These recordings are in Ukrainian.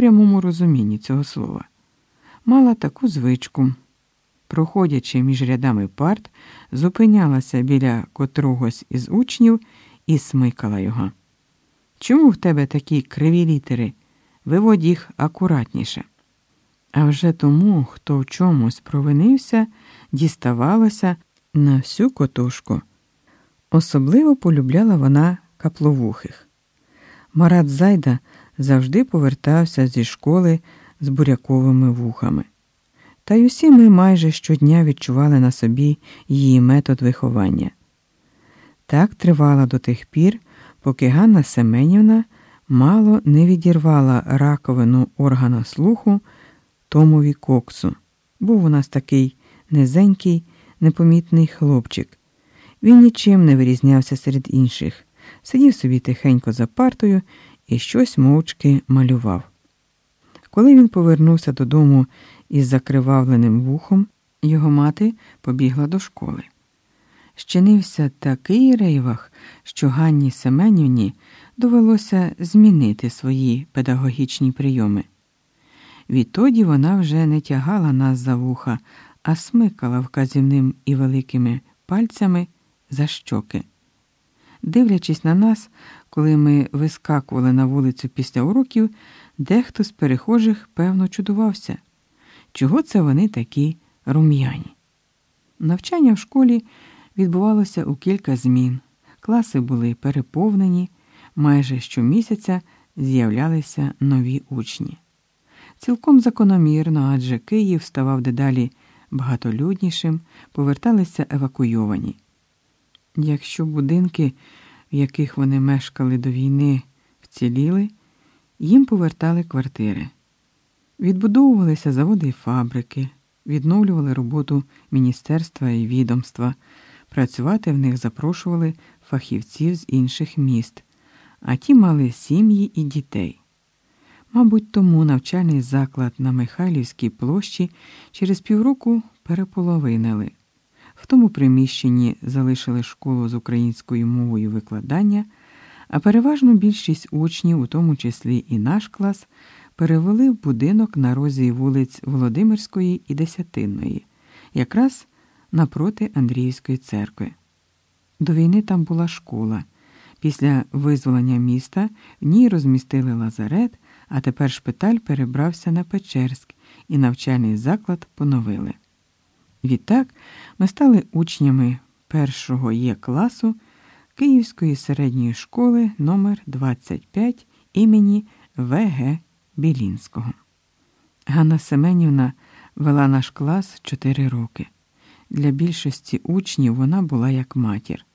прямому розумінні цього слова, мала таку звичку. Проходячи між рядами парт, зупинялася біля котрогось із учнів і смикала його. Чому в тебе такі криві літери? Виводь їх акуратніше. А вже тому, хто в чомусь провинився, діставалося на всю котушку. Особливо полюбляла вона капловухих. Марат Зайда завжди повертався зі школи з буряковими вухами. Та й усі ми майже щодня відчували на собі її метод виховання. Так тривала до тих пір, поки Ганна Семенівна мало не відірвала раковину органа слуху Томові коксу. Був у нас такий низенький, непомітний хлопчик. Він нічим не вирізнявся серед інших, сидів собі тихенько за партою і щось мовчки малював. Коли він повернувся додому із закривавленим вухом, його мати побігла до школи. Щинився такий рейвах, що Ганні Семенівні довелося змінити свої педагогічні прийоми. Відтоді вона вже не тягала нас за вуха, а смикала вказівним і великими пальцями за щоки. Дивлячись на нас, коли ми вискакували на вулицю після уроків, дехто з перехожих певно чудувався, чого це вони такі рум'яні. Навчання в школі відбувалося у кілька змін, класи були переповнені, майже щомісяця з'являлися нові учні. Цілком закономірно, адже Київ ставав дедалі багатолюднішим, поверталися евакуйовані. Якщо будинки, в яких вони мешкали до війни, вціліли, їм повертали квартири. Відбудовувалися заводи і фабрики, відновлювали роботу міністерства і відомства, працювати в них запрошували фахівців з інших міст, а ті мали сім'ї і дітей. Мабуть, тому навчальний заклад на Михайлівській площі через півроку переполовинили. В тому приміщенні залишили школу з українською мовою викладання, а переважну більшість учнів, у тому числі і наш клас, перевели в будинок на розі вулиць Володимирської і Десятинної, якраз напроти Андріївської церкви. До війни там була школа. Після визволення міста в ній розмістили лазарет, а тепер шпиталь перебрався на Печерськ і навчальний заклад поновили. Відтак ми стали учнями першого Є класу Київської середньої школи номер 25 імені В.Г. Білінського. Ганна Семенівна вела наш клас 4 роки. Для більшості учнів вона була як матір.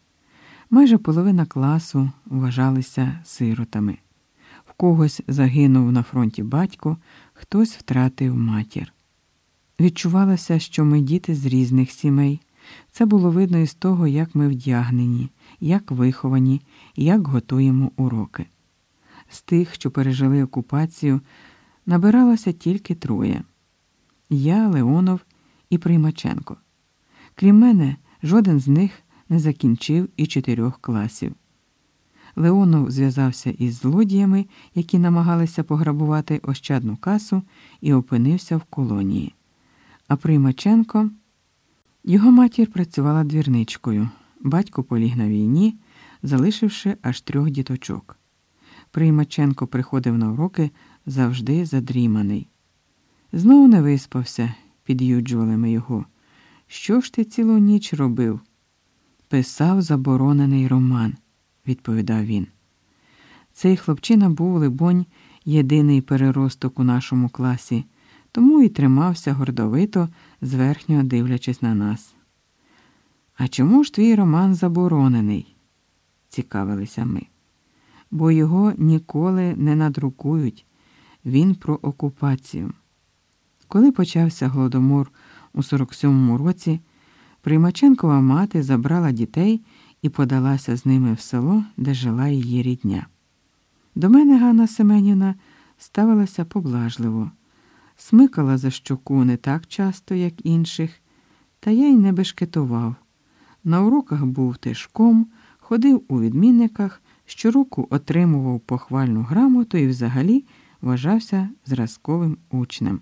Майже половина класу вважалися сиротами. В когось загинув на фронті батько, хтось втратив матір. Відчувалося, що ми діти з різних сімей. Це було видно із того, як ми вдягнені, як виховані, як готуємо уроки. З тих, що пережили окупацію, набиралося тільки троє я, Леонов і Приймаченко. Крім мене, жоден з них не закінчив і чотирьох класів. Леонов зв'язався із злодіями, які намагалися пограбувати ощадну касу, і опинився в колонії. А Приймаченко його матір працювала двірничкою. Батько поліг на війні, залишивши аж трьох діточок. Приймаченко приходив на уроки завжди задріманий. Знову не виспався, під'юджували ми його. Що ж ти цілу ніч робив? Писав заборонений роман, відповідав він. Цей хлопчина був, либонь, єдиний переросток у нашому класі, тому і тримався гордовито, зверхньо дивлячись на нас. А чому ж твій роман заборонений? цікавилися ми. Бо його ніколи не надрукують. Він про окупацію. Коли почався голодомор у 47-му році, Приймаченкова мати забрала дітей і подалася з ними в село, де жила її рідня. До мене Ганна Семенівна ставилася поблажливо, смикала за щоку не так часто, як інших, та я й не бешкетував. На уроках був тишком, ходив у відмінниках, щороку отримував похвальну грамоту і взагалі вважався зразковим учнем.